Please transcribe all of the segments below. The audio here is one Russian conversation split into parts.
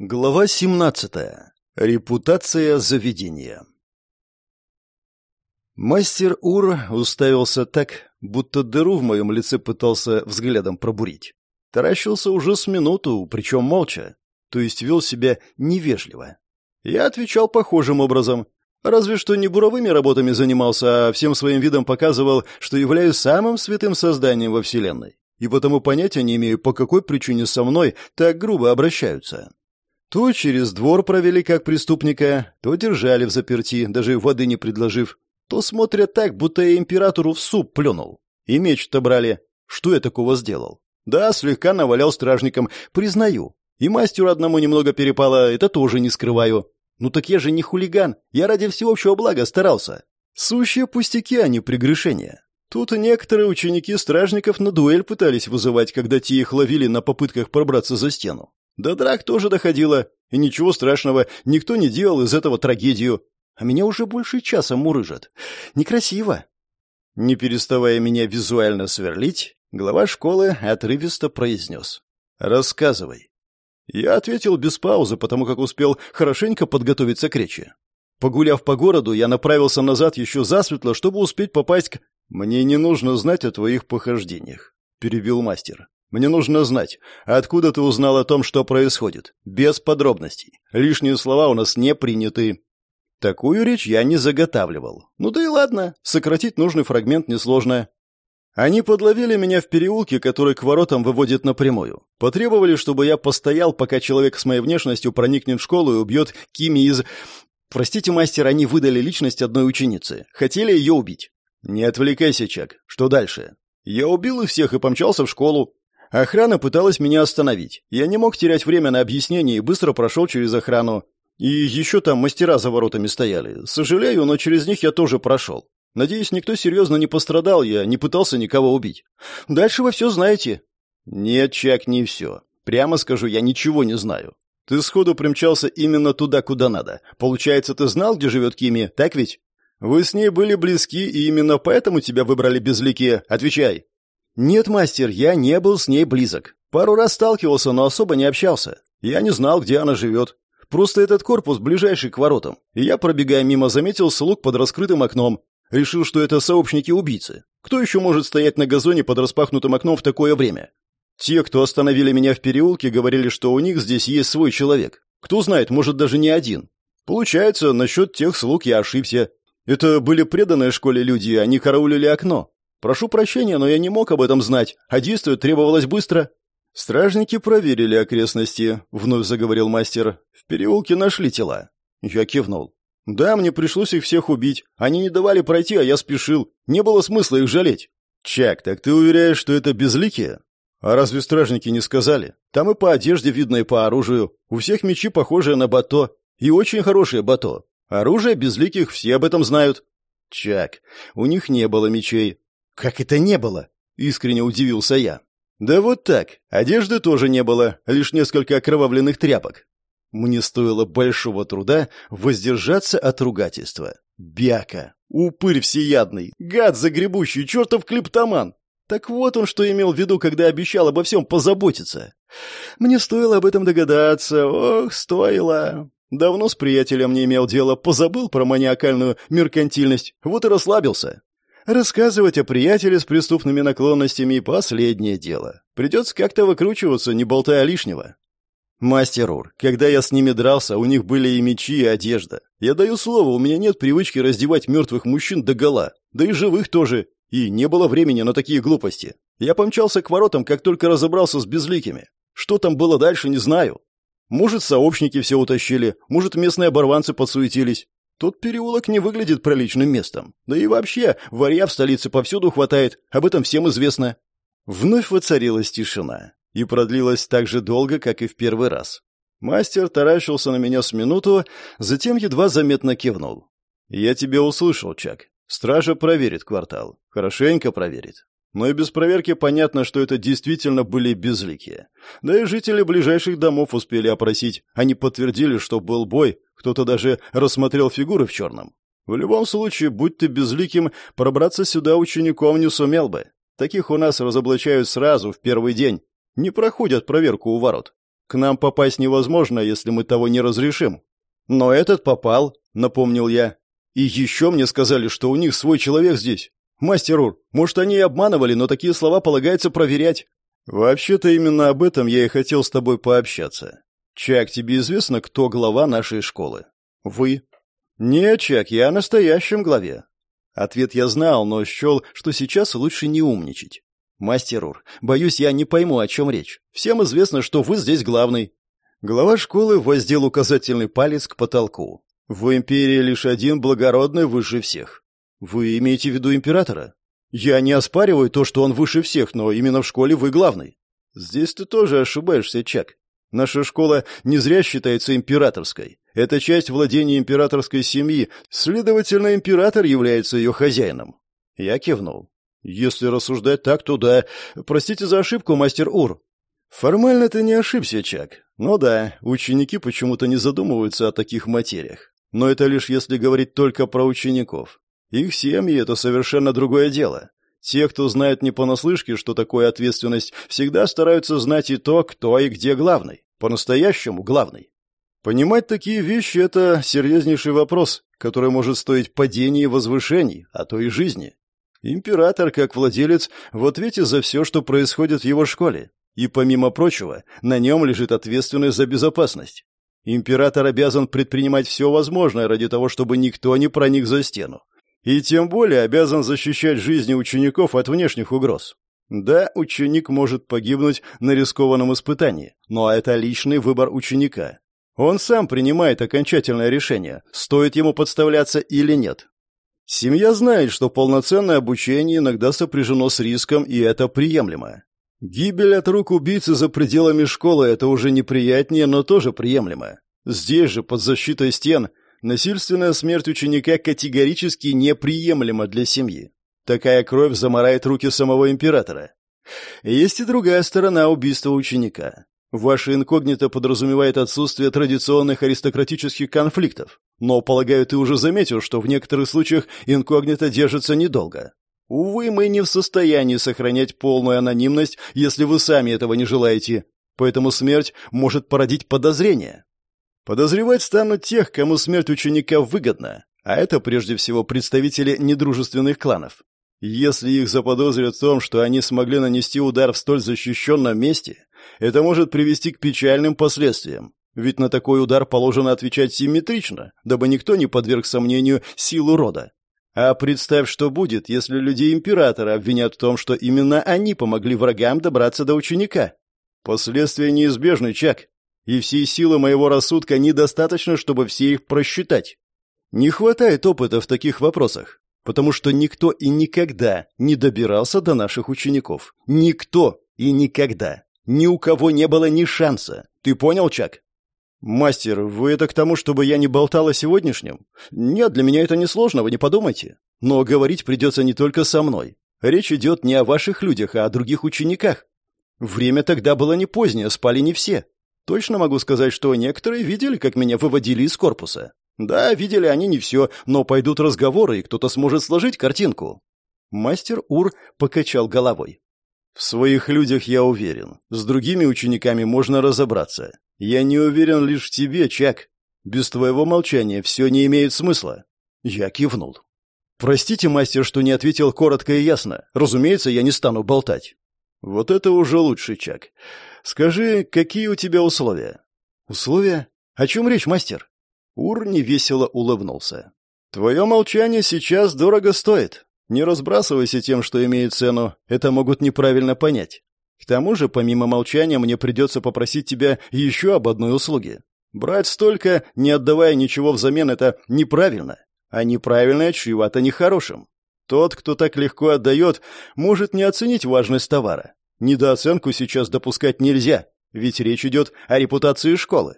Глава 17. Репутация заведения. Мастер Ур уставился так, будто дыру в моем лице пытался взглядом пробурить. Таращился уже с минуту, причем молча, то есть вел себя невежливо. Я отвечал похожим образом, разве что не буровыми работами занимался, а всем своим видом показывал, что являюсь самым святым созданием во Вселенной, и потому понятия не имею, по какой причине со мной так грубо обращаются. То через двор провели как преступника, то держали в заперти, даже воды не предложив, то смотрят так, будто я императору в суп плюнул. И меч-то брали. Что я такого сделал? Да, слегка навалял стражникам, признаю. И мастеру одному немного перепало, это тоже не скрываю. Ну так я же не хулиган, я ради всеобщего блага старался. Сущие пустяки, а не прегрешения. Тут некоторые ученики стражников на дуэль пытались вызывать, когда те их ловили на попытках пробраться за стену. До драк тоже доходило, и ничего страшного, никто не делал из этого трагедию. А меня уже больше часа мурыжат. Некрасиво. Не переставая меня визуально сверлить, глава школы отрывисто произнес. «Рассказывай». Я ответил без паузы, потому как успел хорошенько подготовиться к речи. Погуляв по городу, я направился назад еще засветло, чтобы успеть попасть к... «Мне не нужно знать о твоих похождениях», — перебил мастер. Мне нужно знать, откуда ты узнал о том, что происходит. Без подробностей. Лишние слова у нас не приняты. Такую речь я не заготавливал. Ну да и ладно, сократить нужный фрагмент несложно. Они подловили меня в переулке, который к воротам выводит напрямую. Потребовали, чтобы я постоял, пока человек с моей внешностью проникнет в школу и убьет Кими из... Простите, мастер, они выдали личность одной ученицы. Хотели ее убить. Не отвлекайся, Чак. Что дальше? Я убил их всех и помчался в школу. Охрана пыталась меня остановить. Я не мог терять время на объяснение и быстро прошел через охрану. И еще там мастера за воротами стояли. Сожалею, но через них я тоже прошел. Надеюсь, никто серьезно не пострадал, я не пытался никого убить. Дальше вы все знаете. Нет, Чак, не все. Прямо скажу, я ничего не знаю. Ты сходу примчался именно туда, куда надо. Получается, ты знал, где живет Кими, так ведь? Вы с ней были близки, и именно поэтому тебя выбрали безликие. Отвечай. «Нет, мастер, я не был с ней близок. Пару раз сталкивался, но особо не общался. Я не знал, где она живет. Просто этот корпус ближайший к воротам. И я, пробегая мимо, заметил слуг под раскрытым окном. Решил, что это сообщники-убийцы. Кто еще может стоять на газоне под распахнутым окном в такое время? Те, кто остановили меня в переулке, говорили, что у них здесь есть свой человек. Кто знает, может, даже не один. Получается, насчет тех слуг я ошибся. Это были преданные школе люди, они караулили окно. Прошу прощения, но я не мог об этом знать, а действовать требовалось быстро. Стражники проверили окрестности, вновь заговорил мастер. В переулке нашли тела. Я кивнул. Да, мне пришлось их всех убить. Они не давали пройти, а я спешил. Не было смысла их жалеть. Чак, так ты уверяешь, что это безликие? А разве стражники не сказали? Там и по одежде видно, и по оружию. У всех мечи похожие на бато. И очень хорошие бато. Оружие безликих все об этом знают. Чак, у них не было мечей. «Как это не было?» — искренне удивился я. «Да вот так. Одежды тоже не было, лишь несколько окровавленных тряпок». Мне стоило большого труда воздержаться от ругательства. Бяка, упырь всеядный, гад загребущий, чертов клептоман. Так вот он что имел в виду, когда обещал обо всем позаботиться. Мне стоило об этом догадаться, ох, стоило. Давно с приятелем не имел дела, позабыл про маниакальную меркантильность, вот и расслабился. Рассказывать о приятеле с преступными наклонностями – последнее дело. Придется как-то выкручиваться, не болтая лишнего. Мастер Ур, когда я с ними дрался, у них были и мечи, и одежда. Я даю слово, у меня нет привычки раздевать мертвых мужчин до гола, да и живых тоже. И не было времени на такие глупости. Я помчался к воротам, как только разобрался с безликими. Что там было дальше, не знаю. Может, сообщники все утащили, может, местные оборванцы подсуетились. Тот переулок не выглядит приличным местом. Да и вообще, варья в столице повсюду хватает, об этом всем известно. Вновь воцарилась тишина. И продлилась так же долго, как и в первый раз. Мастер таращился на меня с минуту, затем едва заметно кивнул. «Я тебя услышал, Чак. Стража проверит квартал. Хорошенько проверит. Но и без проверки понятно, что это действительно были безликие. Да и жители ближайших домов успели опросить. Они подтвердили, что был бой, кто-то даже рассмотрел фигуры в черном. В любом случае, будь ты безликим, пробраться сюда учеником не сумел бы. Таких у нас разоблачают сразу, в первый день. Не проходят проверку у ворот. К нам попасть невозможно, если мы того не разрешим. Но этот попал, напомнил я. И еще мне сказали, что у них свой человек здесь. Мастер Ур, может, они и обманывали, но такие слова полагается проверять. Вообще-то именно об этом я и хотел с тобой пообщаться. Чак, тебе известно, кто глава нашей школы? Вы? Нет, Чак, я о настоящем главе. Ответ я знал, но счел, что сейчас лучше не умничать. «Мастер Ур, боюсь, я не пойму, о чем речь. Всем известно, что вы здесь главный». Глава школы воздел указательный палец к потолку. «В империи лишь один благородный выше всех. Вы имеете в виду императора? Я не оспариваю то, что он выше всех, но именно в школе вы главный. Здесь ты тоже ошибаешься, Чак. Наша школа не зря считается императорской. Это часть владения императорской семьи, следовательно, император является ее хозяином. Я кивнул. Если рассуждать так, то да. Простите за ошибку, мастер Ур. Формально ты не ошибся, Чак. Ну да, ученики почему-то не задумываются о таких материях. Но это лишь если говорить только про учеников. Их семьи — это совершенно другое дело. Те, кто знает не понаслышке, что такое ответственность, всегда стараются знать и то, кто и где главный. По-настоящему главный. Понимать такие вещи — это серьезнейший вопрос, который может стоить падения и возвышений, а то и жизни. Император, как владелец, в ответе за все, что происходит в его школе. И, помимо прочего, на нем лежит ответственность за безопасность. Император обязан предпринимать все возможное ради того, чтобы никто не проник за стену. И тем более обязан защищать жизни учеников от внешних угроз. Да, ученик может погибнуть на рискованном испытании, но это личный выбор ученика. Он сам принимает окончательное решение, стоит ему подставляться или нет. Семья знает, что полноценное обучение иногда сопряжено с риском, и это приемлемо. Гибель от рук убийцы за пределами школы – это уже неприятнее, но тоже приемлемо. Здесь же, под защитой стен, насильственная смерть ученика категорически неприемлема для семьи. Такая кровь заморает руки самого императора. Есть и другая сторона убийства ученика. Ваше инкогнито подразумевает отсутствие традиционных аристократических конфликтов. Но, полагаю, ты уже заметил, что в некоторых случаях инкогнито держится недолго. Увы, мы не в состоянии сохранять полную анонимность, если вы сами этого не желаете. Поэтому смерть может породить подозрения. Подозревать станут тех, кому смерть ученика выгодна, а это прежде всего представители недружественных кланов. Если их заподозрят в том, что они смогли нанести удар в столь защищенном месте, это может привести к печальным последствиям. Ведь на такой удар положено отвечать симметрично, дабы никто не подверг сомнению силу рода. А представь, что будет, если людей императора обвинят в том, что именно они помогли врагам добраться до ученика. Последствия неизбежны, Чак. И всей силы моего рассудка недостаточно, чтобы все их просчитать. Не хватает опыта в таких вопросах, потому что никто и никогда не добирался до наших учеников. Никто и никогда. Ни у кого не было ни шанса. Ты понял, Чак? Мастер, вы это к тому, чтобы я не болтал о сегодняшнем? Нет, для меня это несложно, вы не подумайте. Но говорить придется не только со мной. Речь идет не о ваших людях, а о других учениках. Время тогда было не позднее, спали не все. Точно могу сказать, что некоторые видели, как меня выводили из корпуса. Да, видели они не все, но пойдут разговоры, и кто-то сможет сложить картинку. Мастер Ур покачал головой. В своих людях я уверен. С другими учениками можно разобраться. Я не уверен лишь в тебе, Чак. Без твоего молчания все не имеет смысла. Я кивнул. Простите, мастер, что не ответил коротко и ясно. Разумеется, я не стану болтать. Вот это уже лучше, Чак. Скажи, какие у тебя условия? Условия? О чем речь, мастер? Ур невесело улыбнулся. Твое молчание сейчас дорого стоит. Не разбрасывайся тем, что имеет цену, это могут неправильно понять. К тому же, помимо молчания, мне придется попросить тебя еще об одной услуге. Брать столько, не отдавая ничего взамен, это неправильно. А неправильное чревато нехорошим. Тот, кто так легко отдает, может не оценить важность товара. Недооценку сейчас допускать нельзя, ведь речь идет о репутации школы.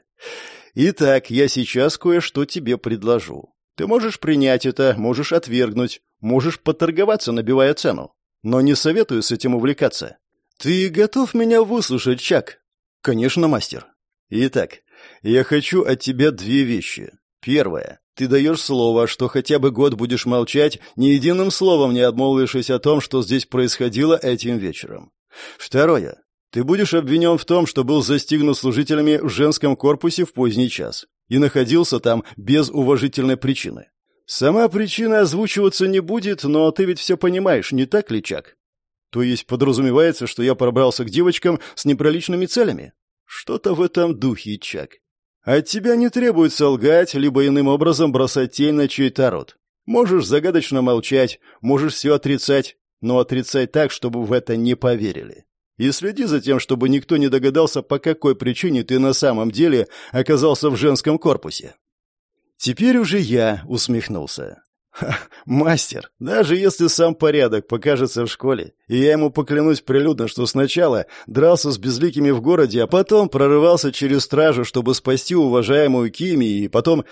Итак, я сейчас кое-что тебе предложу. Ты можешь принять это, можешь отвергнуть, можешь поторговаться, набивая цену. Но не советую с этим увлекаться. Ты готов меня выслушать, Чак? Конечно, мастер. Итак, я хочу от тебя две вещи. Первое. Ты даешь слово, что хотя бы год будешь молчать, ни единым словом не обмолвившись о том, что здесь происходило этим вечером. Второе. Ты будешь обвинен в том, что был застигнут служителями в женском корпусе в поздний час и находился там без уважительной причины. Сама причина озвучиваться не будет, но ты ведь все понимаешь, не так ли, Чак? То есть подразумевается, что я пробрался к девочкам с непроличными целями? Что-то в этом духе, Чак. От тебя не требуется лгать, либо иным образом бросать тень на чей-то род. Можешь загадочно молчать, можешь все отрицать, но отрицать так, чтобы в это не поверили. И следи за тем, чтобы никто не догадался, по какой причине ты на самом деле оказался в женском корпусе. Теперь уже я усмехнулся. Ха, мастер, даже если сам порядок покажется в школе, и я ему поклянусь прилюдно, что сначала дрался с безликими в городе, а потом прорывался через стражу, чтобы спасти уважаемую Кими, и потом...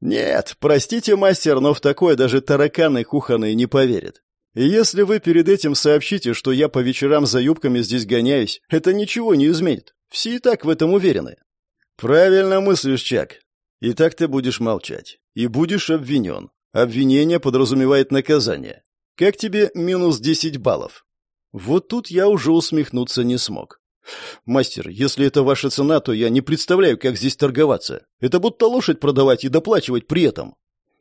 Нет, простите, мастер, но в такое даже тараканы кухонные не поверят. И если вы перед этим сообщите, что я по вечерам за юбками здесь гоняюсь, это ничего не изменит. Все и так в этом уверены. Правильно мыслишь, Чак. И так ты будешь молчать. И будешь обвинен. Обвинение подразумевает наказание. Как тебе минус 10 баллов? Вот тут я уже усмехнуться не смог. «Мастер, если это ваша цена, то я не представляю, как здесь торговаться. Это будто лошадь продавать и доплачивать при этом».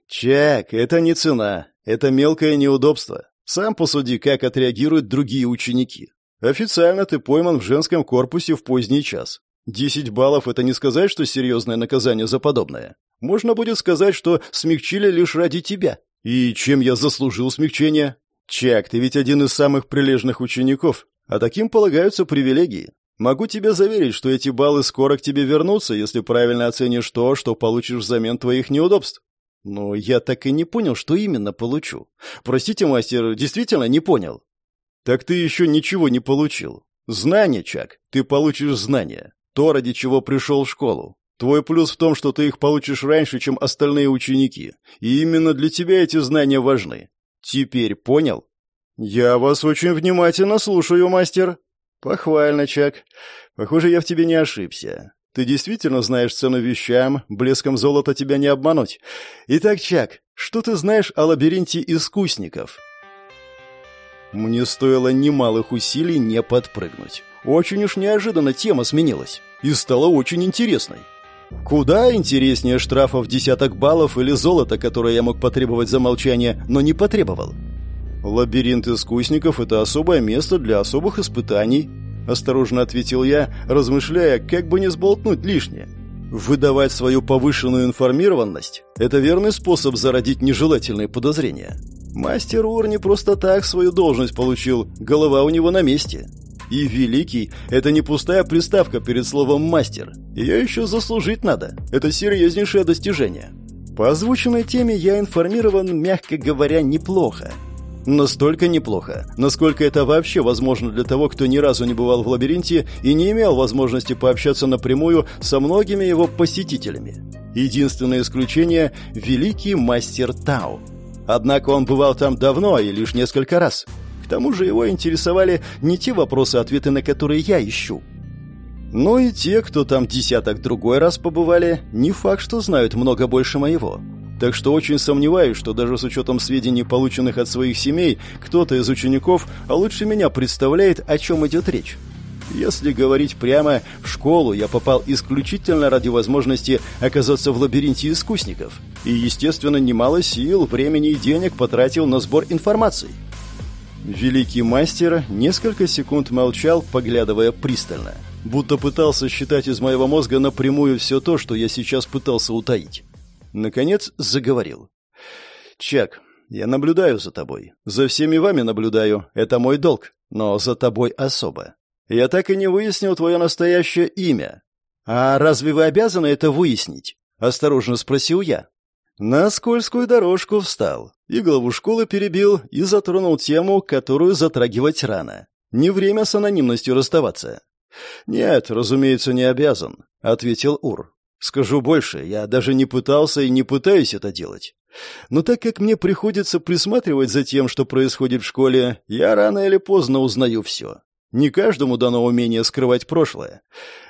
«Чак, это не цена. Это мелкое неудобство. Сам посуди, как отреагируют другие ученики. Официально ты пойман в женском корпусе в поздний час. Десять баллов — это не сказать, что серьезное наказание за подобное. Можно будет сказать, что смягчили лишь ради тебя. И чем я заслужил смягчение? Чак, ты ведь один из самых прилежных учеников, а таким полагаются привилегии. Могу тебе заверить, что эти баллы скоро к тебе вернутся, если правильно оценишь то, что получишь взамен твоих неудобств. Но я так и не понял, что именно получу. Простите, мастер, действительно не понял. Так ты еще ничего не получил. Знания, Чак, ты получишь знания. То, ради чего пришел в школу. Твой плюс в том, что ты их получишь раньше, чем остальные ученики. И именно для тебя эти знания важны. Теперь понял? Я вас очень внимательно слушаю, мастер. Похвально, Чак. Похоже, я в тебе не ошибся. Ты действительно знаешь цену вещам, блеском золота тебя не обмануть. Итак, Чак, что ты знаешь о лабиринте искусников? Мне стоило немалых усилий не подпрыгнуть. Очень уж неожиданно тема сменилась и стала очень интересной. Куда интереснее штрафов десяток баллов или золота, которое я мог потребовать за молчание, но не потребовал. Лабиринт искусников — это особое место для особых испытаний, — осторожно ответил я, размышляя, как бы не сболтнуть лишнее. Выдавать свою повышенную информированность – это верный способ зародить нежелательные подозрения. Мастер Ур не просто так свою должность получил, голова у него на месте. И «великий» — это не пустая приставка перед словом «мастер». Ее еще заслужить надо. Это серьезнейшее достижение. По озвученной теме я информирован, мягко говоря, неплохо. Настолько неплохо, насколько это вообще возможно для того, кто ни разу не бывал в лабиринте и не имел возможности пообщаться напрямую со многими его посетителями. Единственное исключение – великий мастер Тау. Однако он бывал там давно и лишь несколько раз. К тому же его интересовали не те вопросы, ответы на которые я ищу. Но и те, кто там десяток другой раз побывали, не факт, что знают много больше моего. Так что очень сомневаюсь, что даже с учетом сведений, полученных от своих семей, кто-то из учеников лучше меня представляет, о чем идет речь. Если говорить прямо, в школу я попал исключительно ради возможности оказаться в лабиринте искусников. И, естественно, немало сил, времени и денег потратил на сбор информации. Великий мастер несколько секунд молчал, поглядывая пристально, будто пытался считать из моего мозга напрямую все то, что я сейчас пытался утаить. Наконец заговорил. «Чак, я наблюдаю за тобой. За всеми вами наблюдаю. Это мой долг. Но за тобой особо. Я так и не выяснил твое настоящее имя. А разве вы обязаны это выяснить?» Осторожно спросил я. На скользкую дорожку встал. И главу школы перебил и затронул тему, которую затрагивать рано. Не время с анонимностью расставаться. «Нет, разумеется, не обязан», — ответил Ур. Скажу больше, я даже не пытался и не пытаюсь это делать. Но так как мне приходится присматривать за тем, что происходит в школе, я рано или поздно узнаю все. Не каждому дано умение скрывать прошлое.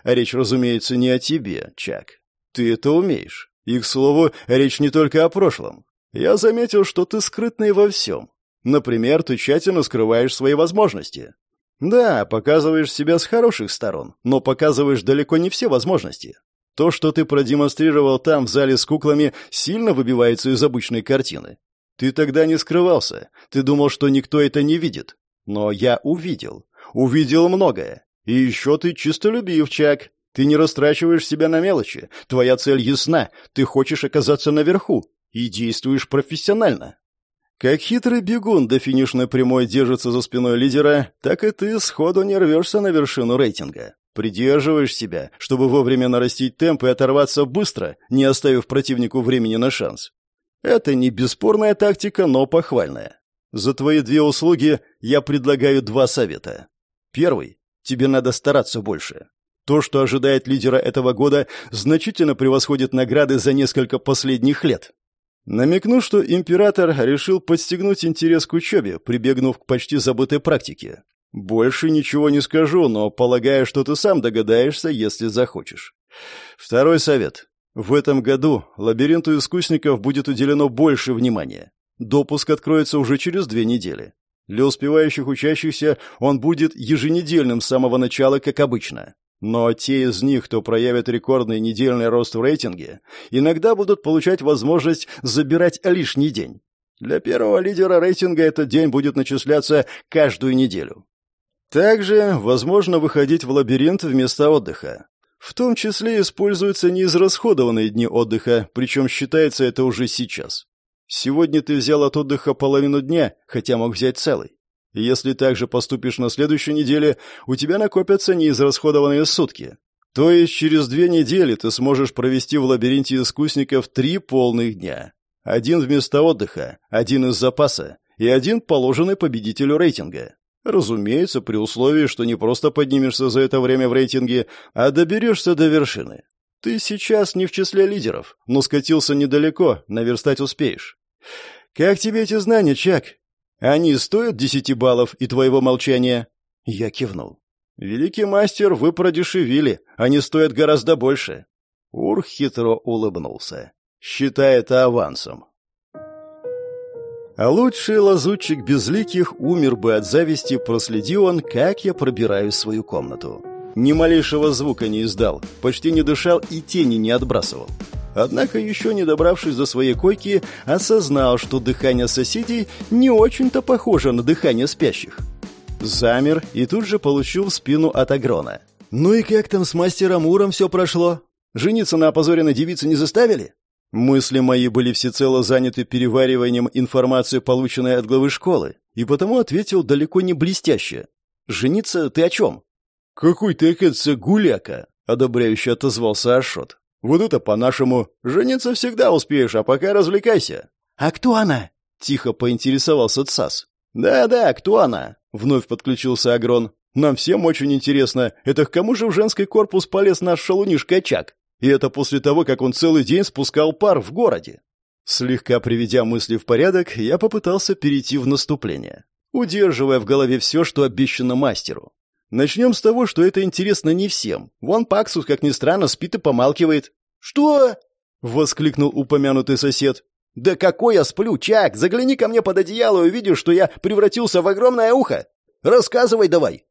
А речь, разумеется, не о тебе, Чак. Ты это умеешь. И, к слову, речь не только о прошлом. Я заметил, что ты скрытный во всем. Например, ты тщательно скрываешь свои возможности. Да, показываешь себя с хороших сторон, но показываешь далеко не все возможности. То, что ты продемонстрировал там, в зале с куклами, сильно выбивается из обычной картины. Ты тогда не скрывался. Ты думал, что никто это не видит. Но я увидел. Увидел многое. И еще ты чистолюбив, Чак. Ты не растрачиваешь себя на мелочи. Твоя цель ясна. Ты хочешь оказаться наверху. И действуешь профессионально. Как хитрый бегун до финишной прямой держится за спиной лидера, так и ты сходу не рвешься на вершину рейтинга. Придерживаешь себя, чтобы вовремя нарастить темп и оторваться быстро, не оставив противнику времени на шанс. Это не бесспорная тактика, но похвальная. За твои две услуги я предлагаю два совета. Первый. Тебе надо стараться больше. То, что ожидает лидера этого года, значительно превосходит награды за несколько последних лет. Намекну, что император решил подстегнуть интерес к учебе, прибегнув к почти забытой практике. Больше ничего не скажу, но полагаю, что ты сам догадаешься, если захочешь. Второй совет. В этом году лабиринту искусников будет уделено больше внимания. Допуск откроется уже через две недели. Для успевающих учащихся он будет еженедельным с самого начала, как обычно. Но те из них, кто проявит рекордный недельный рост в рейтинге, иногда будут получать возможность забирать лишний день. Для первого лидера рейтинга этот день будет начисляться каждую неделю. Также возможно выходить в лабиринт вместо отдыха. В том числе используются неизрасходованные дни отдыха, причем считается это уже сейчас. Сегодня ты взял от отдыха половину дня, хотя мог взять целый. Если так же поступишь на следующей неделе, у тебя накопятся неизрасходованные сутки. То есть через две недели ты сможешь провести в лабиринте искусников три полных дня. Один вместо отдыха, один из запаса и один положенный победителю рейтинга. Разумеется, при условии, что не просто поднимешься за это время в рейтинге, а доберешься до вершины. Ты сейчас не в числе лидеров, но скатился недалеко, наверстать успеешь. Как тебе эти знания, Чак? Они стоят десяти баллов и твоего молчания?» Я кивнул. «Великий мастер, вы продешевили. Они стоят гораздо больше». Ур хитро улыбнулся. «Считай это авансом». А лучший лазутчик безликих умер бы от зависти, проследи он, как я пробираю свою комнату. Ни малейшего звука не издал, почти не дышал и тени не отбрасывал. Однако, еще не добравшись до своей койки, осознал, что дыхание соседей не очень-то похоже на дыхание спящих. Замер и тут же получил в спину от Агрона. «Ну и как там с мастером Уром все прошло? Жениться на опозоренной девице не заставили?» Мысли мои были всецело заняты перевариванием информации, полученной от главы школы, и потому ответил далеко не блестяще. «Жениться ты о чем?» «Какой ты, оказывается, гуляка!» — одобряюще отозвался Ашот. Вот это по-нашему. Жениться всегда успеешь, а пока развлекайся. А кто она? Тихо поинтересовался Цас. Да-да, кто она? Вновь подключился Агрон. Нам всем очень интересно, это к кому же в женский корпус полез наш шалунишка-чак? И это после того, как он целый день спускал пар в городе. Слегка приведя мысли в порядок, я попытался перейти в наступление, удерживая в голове все, что обещано мастеру. Начнем с того, что это интересно не всем. Вон Паксус, как ни странно, спит и помалкивает. «Что?» — воскликнул упомянутый сосед. «Да какой я сплю, Чак! Загляни ко мне под одеяло и увидишь, что я превратился в огромное ухо! Рассказывай давай!»